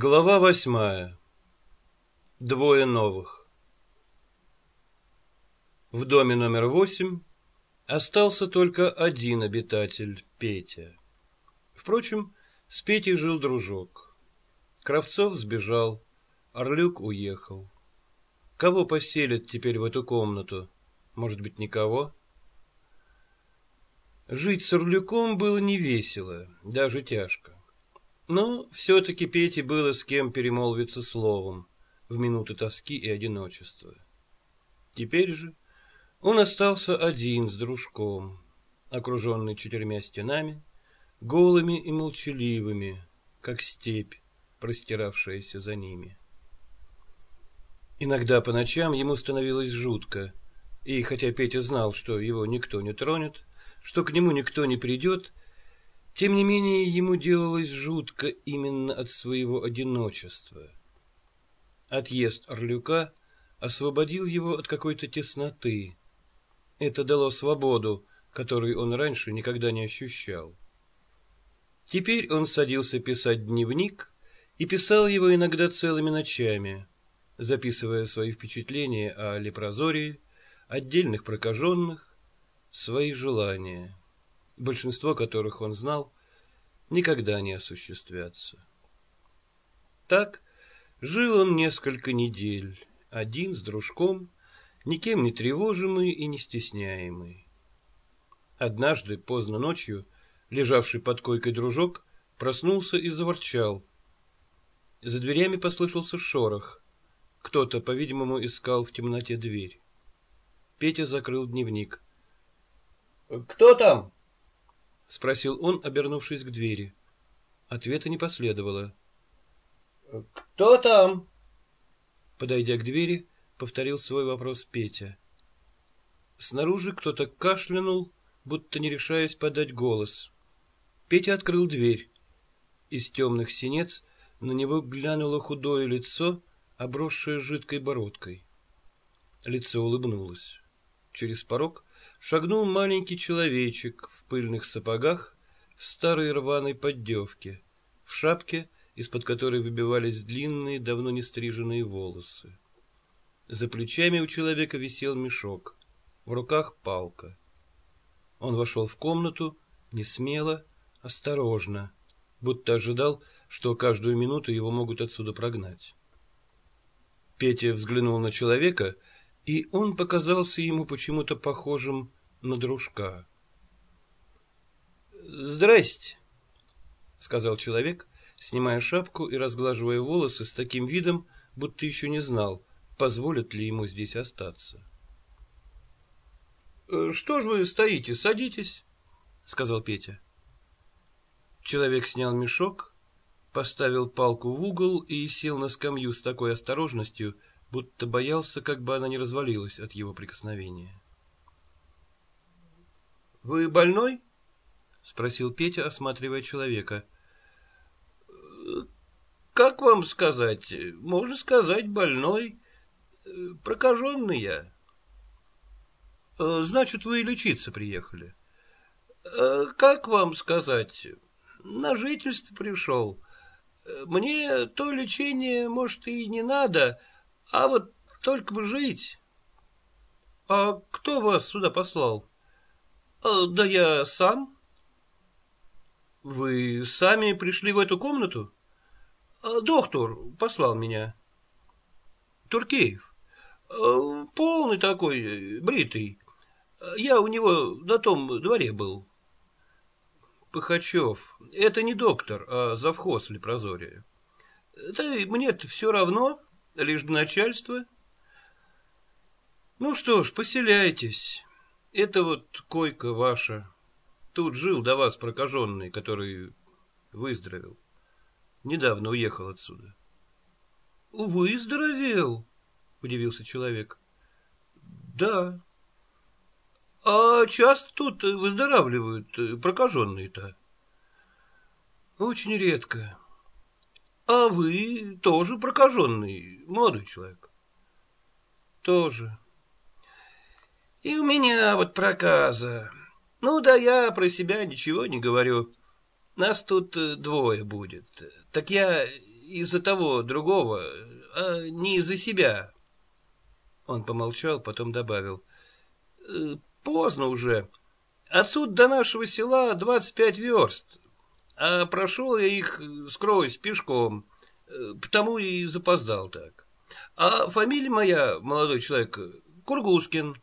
Глава восьмая. Двое новых. В доме номер восемь остался только один обитатель, Петя. Впрочем, с Петей жил дружок. Кравцов сбежал, Орлюк уехал. Кого поселят теперь в эту комнату? Может быть, никого? Жить с Орлюком было невесело, даже тяжко. Но все-таки Пете было с кем перемолвиться словом в минуты тоски и одиночества. Теперь же он остался один с дружком, окруженный четырьмя стенами, голыми и молчаливыми, как степь, простиравшаяся за ними. Иногда по ночам ему становилось жутко, и хотя Петя знал, что его никто не тронет, что к нему никто не придет, тем не менее, ему делалось жутко именно от своего одиночества. Отъезд Орлюка освободил его от какой-то тесноты. Это дало свободу, которую он раньше никогда не ощущал. Теперь он садился писать дневник и писал его иногда целыми ночами, записывая свои впечатления о лепрозории, отдельных прокаженных, свои желания большинство которых он знал, никогда не осуществятся. Так жил он несколько недель, один с дружком, никем не тревожимый и не стесняемый. Однажды, поздно ночью, лежавший под койкой дружок проснулся и заворчал. За дверями послышался шорох. Кто-то, по-видимому, искал в темноте дверь. Петя закрыл дневник. «Кто там?» — спросил он, обернувшись к двери. Ответа не последовало. «Кто там?» Подойдя к двери, повторил свой вопрос Петя. Снаружи кто-то кашлянул, будто не решаясь подать голос. Петя открыл дверь. Из темных синец на него глянуло худое лицо, обросшее жидкой бородкой. Лицо улыбнулось. Через порог шагнул маленький человечек в пыльных сапогах, в старой рваной поддевке, в шапке, из-под которой выбивались длинные, давно не стриженные волосы. За плечами у человека висел мешок, в руках палка. Он вошел в комнату, не смело, осторожно, будто ожидал, что каждую минуту его могут отсюда прогнать. Петя взглянул на человека — и он показался ему почему-то похожим на дружка. «Здрасте», — сказал человек, снимая шапку и разглаживая волосы с таким видом, будто еще не знал, позволят ли ему здесь остаться. «Что ж вы стоите? Садитесь», — сказал Петя. Человек снял мешок, поставил палку в угол и сел на скамью с такой осторожностью, будто боялся, как бы она не развалилась от его прикосновения. — Вы больной? — спросил Петя, осматривая человека. — Как вам сказать? Можно сказать, больной. Прокаженный я. — Значит, вы лечиться приехали. — Как вам сказать? На жительство пришел. Мне то лечение, может, и не надо, — а вот только бы жить. — А кто вас сюда послал? А, — Да я сам. — Вы сами пришли в эту комнату? А, — Доктор послал меня. — Туркеев. А, — Полный такой, бритый. Я у него на том дворе был. — Пыхачев. Это не доктор, а завхоз Лепрозория. — Да мне-то все равно лишь бы начальство. Ну что ж, поселяйтесь. Это вот койка ваша. Тут жил до вас прокаженный, который выздоровел. Недавно уехал отсюда. Выздоровел? Удивился человек. Да. А часто тут выздоравливают прокаженные-то? Очень редко. А вы тоже прокаженный, молодой человек? Тоже. И у меня вот проказа. Ну да я про себя ничего не говорю. Нас тут двое будет. Так я из-за того другого, а не из-за себя. Он помолчал, потом добавил. «Э, поздно уже. Отсюда до нашего села двадцать пять верст, а прошел я их, скроюсь, пешком, э, потому и запоздал так. А фамилия моя, молодой человек, Кургускин.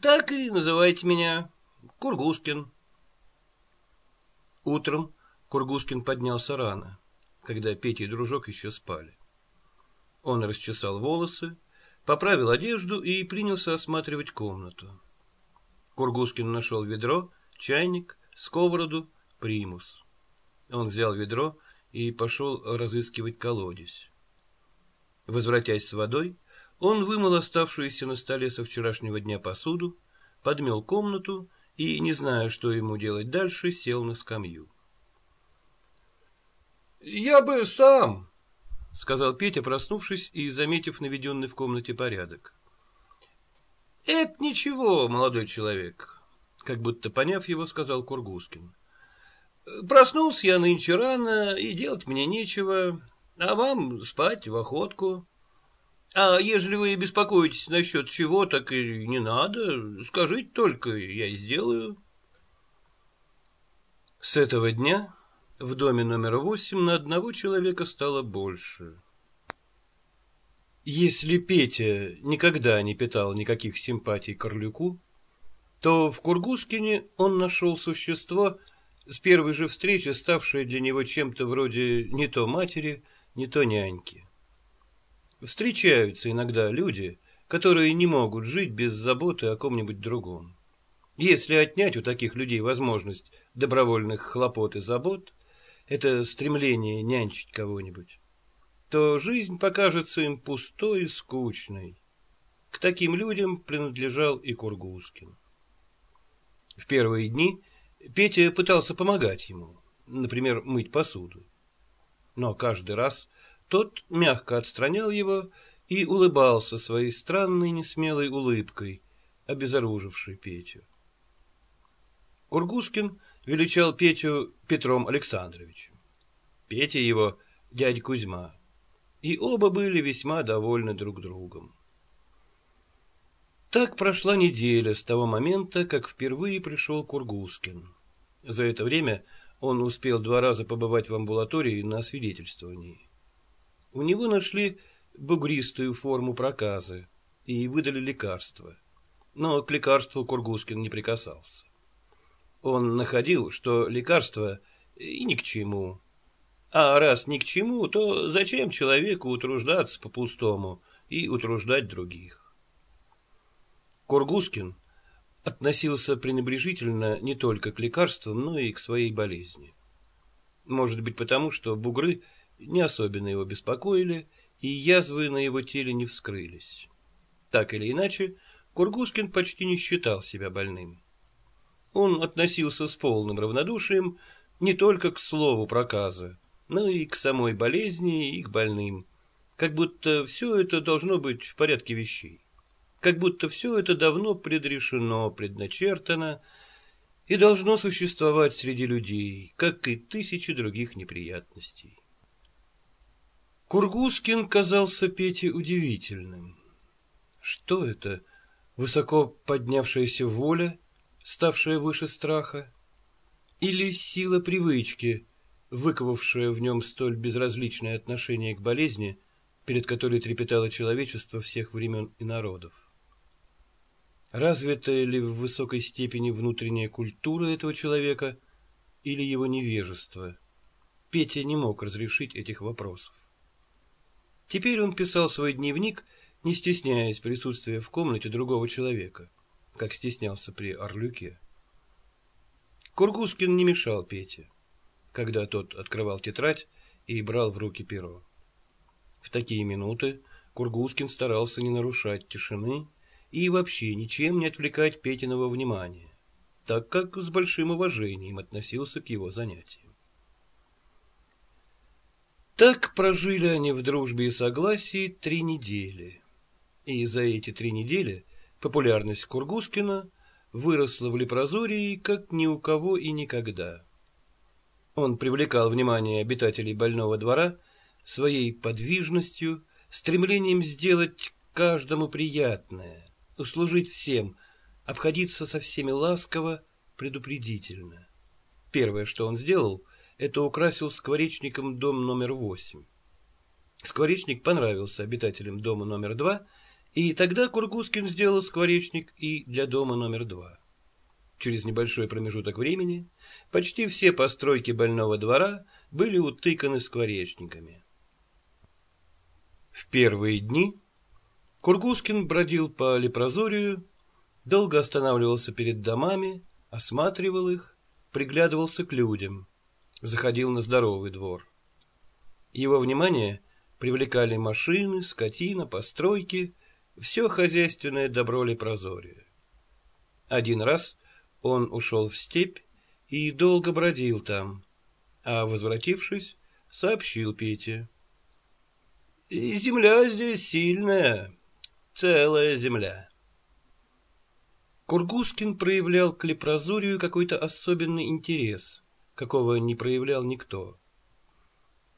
Так и называйте меня, Кургускин. Утром Кургускин поднялся рано, когда Петя и дружок еще спали. Он расчесал волосы, поправил одежду и принялся осматривать комнату. Кургускин нашел ведро, чайник, сковороду, примус. Он взял ведро и пошел разыскивать колодец. Возвратясь с водой, он вымыл оставшуюся на столе со вчерашнего дня посуду, подмел комнату и, не зная, что ему делать дальше, сел на скамью. «Я бы сам», — сказал Петя, проснувшись и заметив наведенный в комнате порядок. «Это ничего, молодой человек», — как будто поняв его, сказал Кургускин. «Проснулся я нынче рано, и делать мне нечего, а вам спать в охотку». А ежели вы беспокоитесь насчет чего, так и не надо. Скажите только, я сделаю. С этого дня в доме номер восемь на одного человека стало больше. Если Петя никогда не питал никаких симпатий к Орлюку, то в Кургускине он нашел существо, с первой же встречи ставшее для него чем-то вроде не то матери, не то няньки. Встречаются иногда люди, которые не могут жить без заботы о ком-нибудь другом. Если отнять у таких людей возможность добровольных хлопот и забот, это стремление нянчить кого-нибудь, то жизнь покажется им пустой и скучной. К таким людям принадлежал и Кургускин. В первые дни Петя пытался помогать ему, например, мыть посуду. Но каждый раз тот мягко отстранял его и улыбался своей странной несмелой улыбкой, обезоружившей Петю. Кургускин величал Петю Петром Александровичем. Петя его дядя Кузьма. И оба были весьма довольны друг другом. Так прошла неделя с того момента, как впервые пришел Кургускин. За это время он успел два раза побывать в амбулатории на свидетельствовании. У него нашли бугристую форму проказы и выдали лекарство. Но к лекарству Кургускин не прикасался. Он находил, что лекарство и ни к чему. А раз ни к чему, то зачем человеку утруждаться по-пустому и утруждать других? Кургускин относился пренебрежительно не только к лекарствам, но и к своей болезни. Может быть потому, что бугры – не особенно его беспокоили, и язвы на его теле не вскрылись. Так или иначе, Кургускин почти не считал себя больным. Он относился с полным равнодушием не только к слову проказа, но и к самой болезни и к больным, как будто все это должно быть в порядке вещей, как будто все это давно предрешено, предначертано и должно существовать среди людей, как и тысячи других неприятностей. Кургускин казался Пете удивительным. Что это? Высоко поднявшаяся воля, ставшая выше страха? Или сила привычки, выковавшая в нем столь безразличное отношение к болезни, перед которой трепетало человечество всех времен и народов? Развитая ли в высокой степени внутренняя культура этого человека или его невежество? Петя не мог разрешить этих вопросов. Теперь он писал свой дневник, не стесняясь присутствия в комнате другого человека, как стеснялся при Орлюке. Кургускин не мешал Пете, когда тот открывал тетрадь и брал в руки перо. В такие минуты Кургускин старался не нарушать тишины и вообще ничем не отвлекать Петиного внимания, так как с большим уважением относился к его занятиям. Так прожили они в дружбе и согласии три недели. И за эти три недели популярность Кургускина выросла в Лепрозории как ни у кого и никогда. Он привлекал внимание обитателей больного двора своей подвижностью, стремлением сделать каждому приятное, услужить всем, обходиться со всеми ласково, предупредительно. Первое, что он сделал, это украсил скворечником дом номер восемь. Скворечник понравился обитателям дома номер два, и тогда Кургускин сделал скворечник и для дома номер два. Через небольшой промежуток времени почти все постройки больного двора были утыканы скворечниками. В первые дни Кургускин бродил по лепрозорию, долго останавливался перед домами, осматривал их, приглядывался к людям, заходил на здоровый двор. Его внимание привлекали машины, скотина, постройки, все хозяйственное добро лепрозория. Один раз он ушел в степь и долго бродил там, а, возвратившись, сообщил Пете. Земля здесь сильная, целая земля. Кургускин проявлял к лепрозорию какой-то особенный интерес, какого не проявлял никто.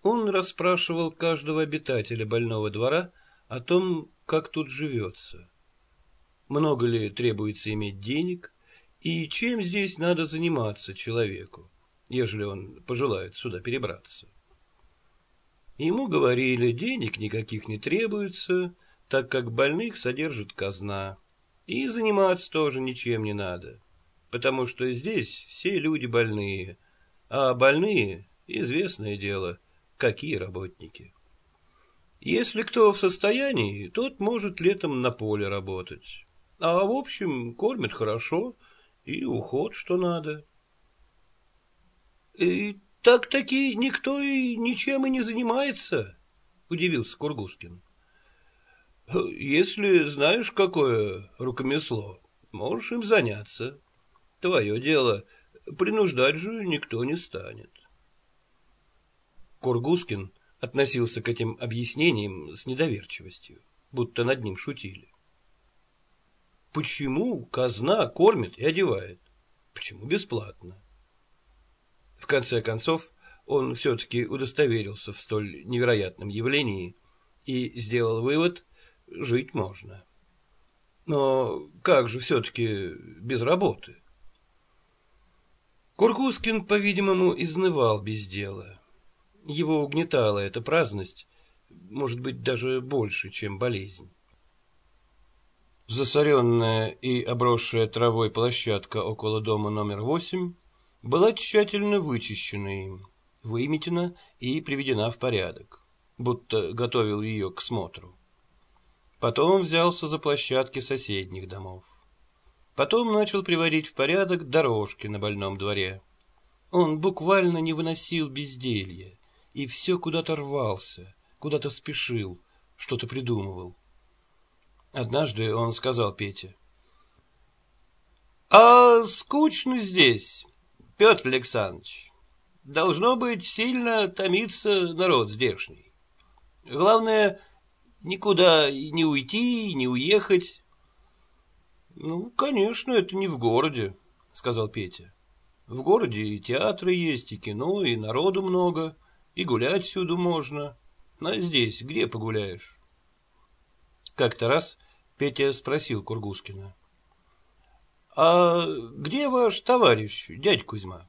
Он расспрашивал каждого обитателя больного двора о том, как тут живется. Много ли требуется иметь денег, и чем здесь надо заниматься человеку, ежели он пожелает сюда перебраться. Ему говорили, денег никаких не требуется, так как больных содержит казна. И заниматься тоже ничем не надо, потому что здесь все люди больные, а больные, известное дело, какие работники. Если кто в состоянии, тот может летом на поле работать. А в общем, кормят хорошо и уход, что надо. И так-таки никто и ничем и не занимается, удивился Кургускин. Если знаешь, какое рукомесло, можешь им заняться. Твое дело, принуждать же никто не станет. Кургускин относился к этим объяснениям с недоверчивостью, будто над ним шутили. Почему казна кормит и одевает? Почему бесплатно? В конце концов, он все-таки удостоверился в столь невероятном явлении и сделал вывод – жить можно. Но как же все-таки без работы? Куркускин, по-видимому, изнывал без дела. Его угнетала эта праздность, может быть, даже больше, чем болезнь. Засоренная и обросшая травой площадка около дома номер восемь была тщательно вычищена им, выметена и приведена в порядок, будто готовил ее к смотру. Потом взялся за площадки соседних домов. Потом начал приводить в порядок дорожки на больном дворе. Он буквально не выносил безделья и все куда-то рвался, куда-то спешил, что-то придумывал. Однажды он сказал Пете. «А скучно здесь, Петр Александрович. Должно быть, сильно томится народ здешний. Главное, никуда не уйти, не уехать». «Ну, конечно, это не в городе», — сказал Петя. «В городе и театры есть, и кино, и народу много, и гулять всюду можно. А здесь где погуляешь?» Как-то раз Петя спросил Кургускина. — А где ваш товарищ, дядь Кузьма?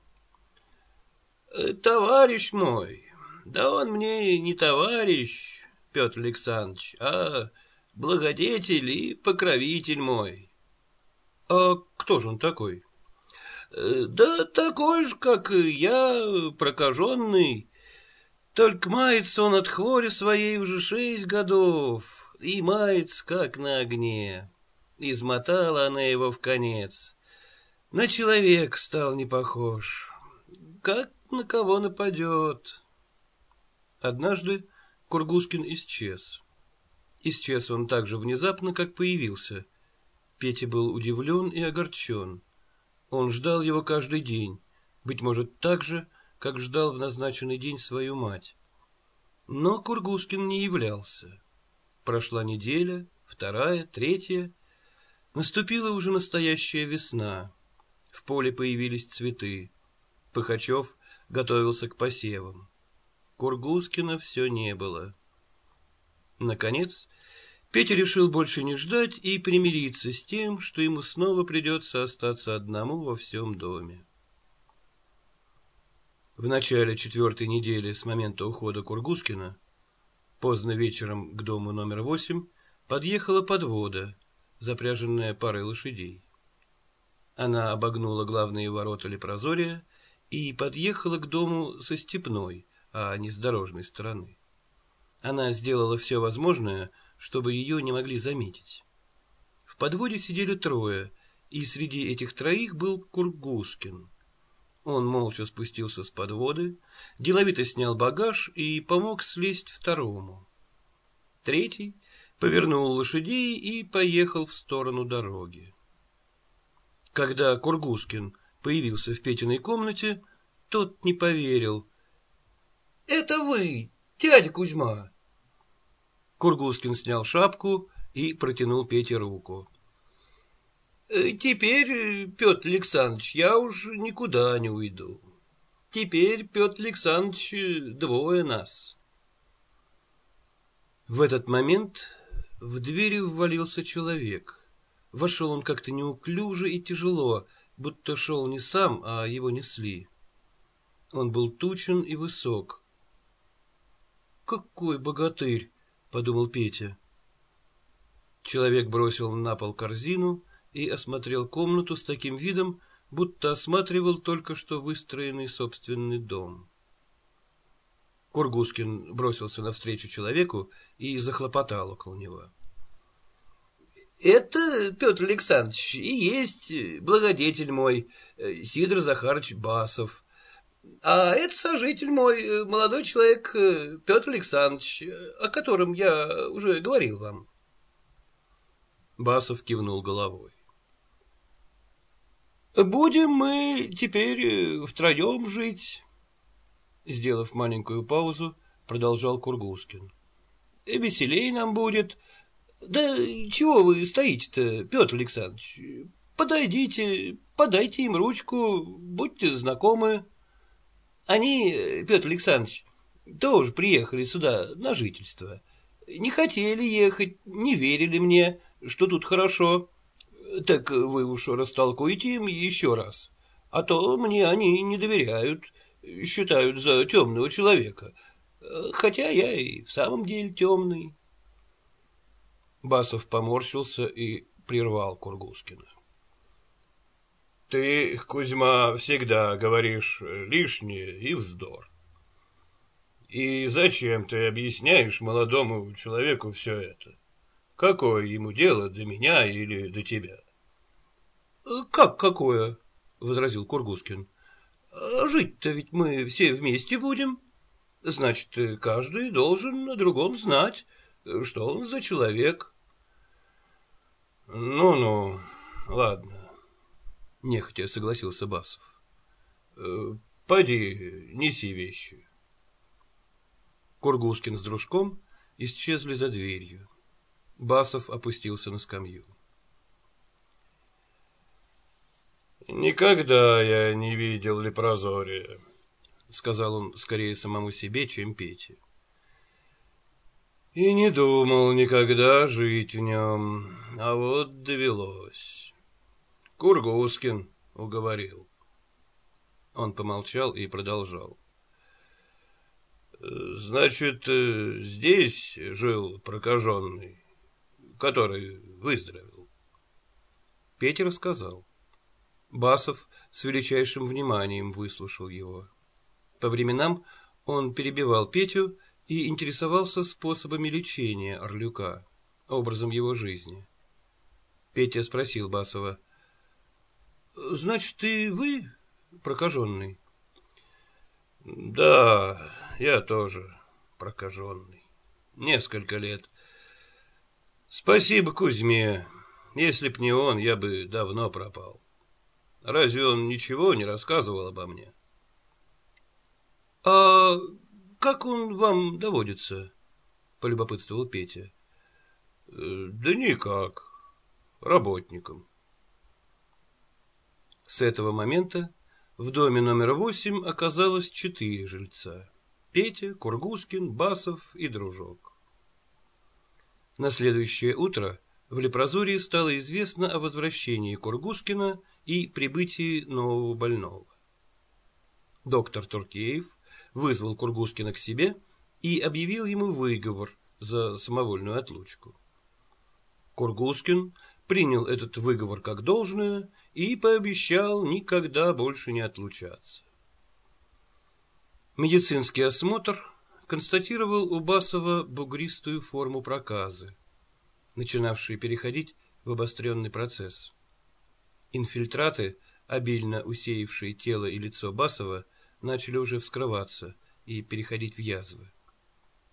«Э, — Товарищ мой, да он мне не товарищ, Петр Александрович, а благодетель и покровитель мой. — А кто же он такой? «Э, — Да такой же, как я, прокаженный. Только мается он от хвори своей уже шесть годов, и мается, как на огне. Измотала она его в конец. На человек стал не похож. Как на кого нападет? Однажды Кургускин исчез. Исчез он так же внезапно, как появился. Петя был удивлен и огорчен. Он ждал его каждый день, быть может, так же, как ждал в назначенный день свою мать. Но Кургускин не являлся. Прошла неделя, вторая, третья. Наступила уже настоящая весна. В поле появились цветы. Пыхачев готовился к посевам. Кургускина все не было. Наконец, Петя решил больше не ждать и примириться с тем, что ему снова придется остаться одному во всем доме. В начале четвертой недели с момента ухода Кургускина поздно вечером к дому номер восемь подъехала подвода, запряженная парой лошадей. Она обогнула главные ворота Лепрозория и подъехала к дому со степной, а не с дорожной стороны. Она сделала все возможное, чтобы ее не могли заметить. В подводе сидели трое, и среди этих троих был Кургускин. Он молча спустился с подводы, деловито снял багаж и помог слезть второму. Третий повернул лошадей и поехал в сторону дороги. Когда Кургускин появился в Петиной комнате, тот не поверил. — Это вы, дядя Кузьма? Кургускин снял шапку и протянул Пете руку. «Э, Теперь, Петр Александрович, я уж никуда не уйду. Теперь, Петр Александрович, двое нас. В этот момент в двери ввалился человек. Вошел он как-то неуклюже и тяжело, будто шел не сам, а его несли. Он был тучен и высок. «Какой богатырь!» — подумал Петя. Человек бросил на пол корзину и осмотрел комнату с таким видом, будто осматривал только что выстроенный собственный дом. Кургускин бросился навстречу человеку и захлопотал около него. — Это, Петр Александрович, и есть благодетель мой, Сидор Захарович Басов, а это сожитель мой, э, молодой человек э, Петр Александрович, о котором я уже говорил вам. Басов кивнул головой. Будем мы теперь э, втроем жить, сделав маленькую паузу, продолжал Кургускин. Веселей нам будет. Да чего вы стоите-то, Петр Александрович? Подойдите, подайте им ручку, будьте знакомы. Они, Петр Александрович, тоже приехали сюда на жительство. Не хотели ехать, не верили мне, что тут хорошо. Так вы уж растолкуйте им еще раз. А то мне они не доверяют, считают за темного человека. Хотя я и в самом деле темный. Басов поморщился и прервал Кургускина. Ты, Кузьма, всегда говоришь лишнее и вздор. И зачем ты объясняешь молодому человеку все это? Какое ему дело до меня или до тебя? — Как какое? — возразил Кургускин. — Жить-то ведь мы все вместе будем. Значит, каждый должен на другом знать, что он за человек. Ну — Ну-ну, ладно. — нехотя согласился Басов. «Э, — Пойди, неси вещи. Кургускин с дружком исчезли за дверью. Басов опустился на скамью. «Никогда я не видел Лепрозория», — сказал он скорее самому себе, чем Пете. «И не думал никогда жить в нем, а вот довелось». Кургускин уговорил. Он помолчал и продолжал. Значит, здесь жил прокаженный, который выздоровел. Петя рассказал. Басов с величайшим вниманием выслушал его. По временам он перебивал Петю и интересовался способами лечения Орлюка, образом его жизни. Петя спросил Басова — Значит, и вы прокаженный? Да, я тоже прокаженный. Несколько лет. Спасибо Кузьме. Если б не он, я бы давно пропал. Разве он ничего не рассказывал обо мне? А как он вам доводится? Полюбопытствовал Петя. Да никак. Работником. С этого момента в доме номер восемь оказалось четыре жильца. Петя, Кургускин, Басов и Дружок. На следующее утро в Лепрозории стало известно о возвращении Кургускина и прибытии нового больного. Доктор Туркеев вызвал Кургускина к себе и объявил ему выговор за самовольную отлучку. Кургускин принял этот выговор как должное и пообещал никогда больше не отлучаться. Медицинский осмотр констатировал у Басова бугристую форму проказы, начинавшую переходить в обостренный процесс. Инфильтраты, обильно усеявшие тело и лицо Басова, начали уже вскрываться и переходить в язвы.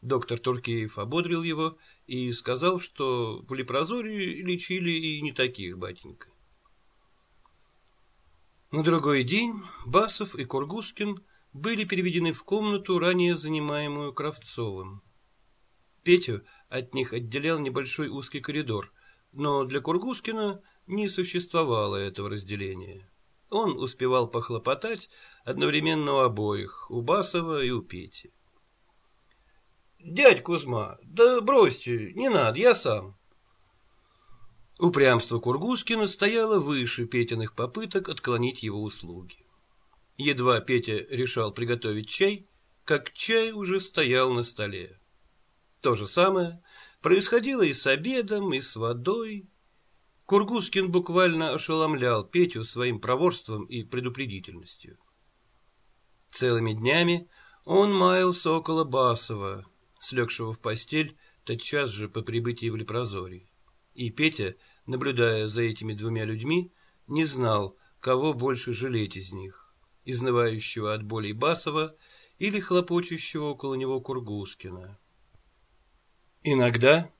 Доктор Туркеев ободрил его и сказал, что в лепрозории лечили и не таких, батенька. На другой день Басов и Кургускин были переведены в комнату, ранее занимаемую Кравцовым. Петю от них отделял небольшой узкий коридор, но для Кургускина не существовало этого разделения. Он успевал похлопотать одновременно у обоих, у Басова и у Пети. «Дядь Кузьма, да бросьте, не надо, я сам». Упрямство Кургускина стояло выше Петиных попыток отклонить его услуги. Едва Петя решал приготовить чай, как чай уже стоял на столе. То же самое происходило и с обедом, и с водой. Кургускин буквально ошеломлял Петю своим проворством и предупредительностью. Целыми днями он маялся около Басова, слегшего в постель тотчас же по прибытии в Лепрозорий. И Петя, наблюдая за этими двумя людьми, не знал, кого больше жалеть из них изнывающего от болей Басова или хлопочущего около него Кургускина. Иногда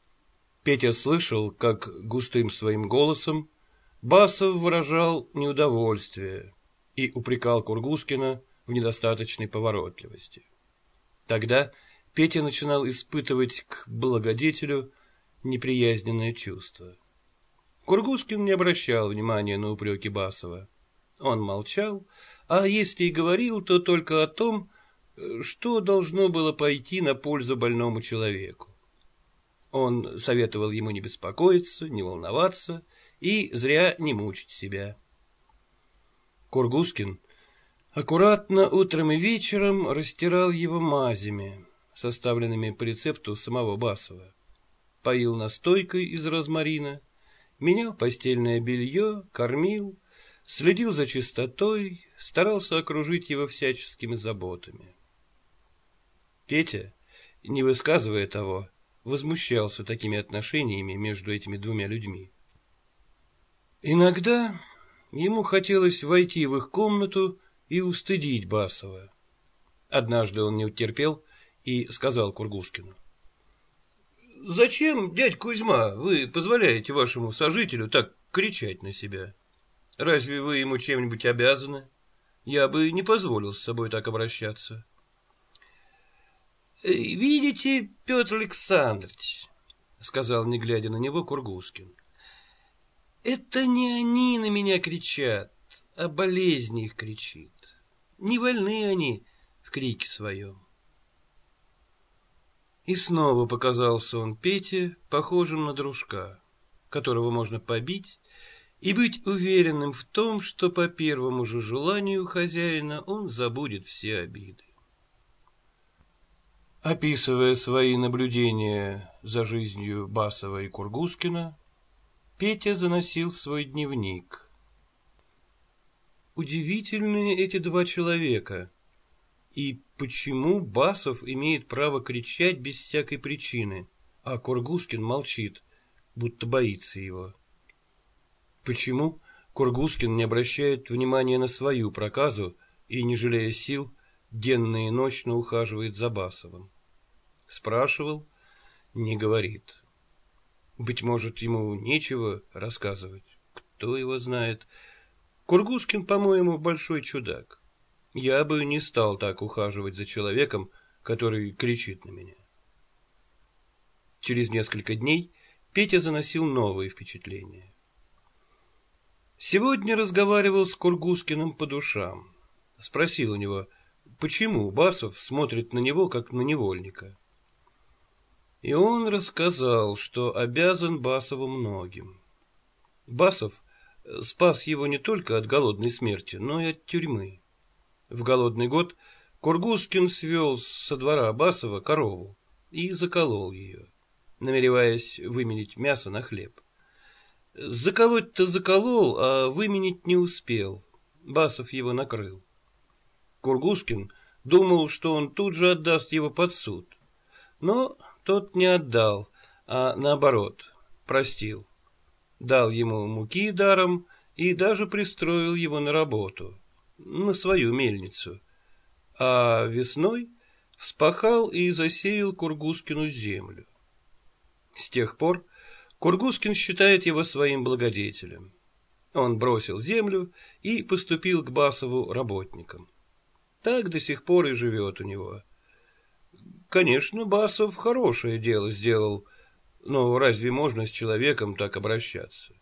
Петя слышал, как густым своим голосом Басов выражал неудовольствие и упрекал Кургускина в недостаточной поворотливости. Тогда Петя начинал испытывать к благодетелю неприязненное чувство. Кургускин не обращал внимания на упреки Басова. Он молчал, а если и говорил, то только о том, что должно было пойти на пользу больному человеку. Он советовал ему не беспокоиться, не волноваться и зря не мучить себя. Кургускин аккуратно утром и вечером растирал его мазями, составленными по рецепту самого Басова, поил настойкой из розмарина, менял постельное белье, кормил, следил за чистотой, старался окружить его всяческими заботами. Петя, не высказывая того, возмущался такими отношениями между этими двумя людьми. Иногда ему хотелось войти в их комнату и устыдить Басова. Однажды он не утерпел и сказал Кургускину. «Зачем, дядь Кузьма, вы позволяете вашему сожителю так кричать на себя?» Разве вы ему чем-нибудь обязаны? Я бы не позволил с собой так обращаться. Э, — Видите, Петр Александрович, — сказал, не глядя на него, Кургускин, — это не они на меня кричат, а болезнь их кричит. Не вольны они в крике своем. И снова показался он Пете, похожим на дружка, которого можно побить и быть уверенным в том, что по первому же желанию хозяина он забудет все обиды. Описывая свои наблюдения за жизнью Басова и Кургускина, Петя заносил в свой дневник. Удивительные эти два человека. И почему Басов имеет право кричать без всякой причины, а Кургускин молчит, будто боится его? Почему Кургускин не обращает внимания на свою проказу и, не жалея сил, денно и ночно ухаживает за Басовым? Спрашивал, не говорит. Быть может, ему нечего рассказывать. Кто его знает? Кургускин, по-моему, большой чудак. Я бы не стал так ухаживать за человеком, который кричит на меня. Через несколько дней Петя заносил новые впечатления. Сегодня разговаривал с Кургускиным по душам. Спросил у него, почему Басов смотрит на него, как на невольника. И он рассказал, что обязан Басову многим. Басов спас его не только от голодной смерти, но и от тюрьмы. В голодный год Кургускин свел со двора Басова корову и заколол ее, намереваясь выменить мясо на хлеб. Заколоть-то заколол, а выменить не успел. Басов его накрыл. Кургускин думал, что он тут же отдаст его под суд. Но тот не отдал, а наоборот, простил. Дал ему муки даром и даже пристроил его на работу, на свою мельницу. А весной вспахал и засеял Кургускину землю. С тех пор Кургускин считает его своим благодетелем. Он бросил землю и поступил к Басову работником. Так до сих пор и живет у него. Конечно, Басов хорошее дело сделал, но разве можно с человеком так обращаться?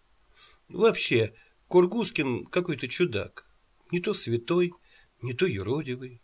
Вообще, Кургускин какой-то чудак. Не то святой, не то юродивый.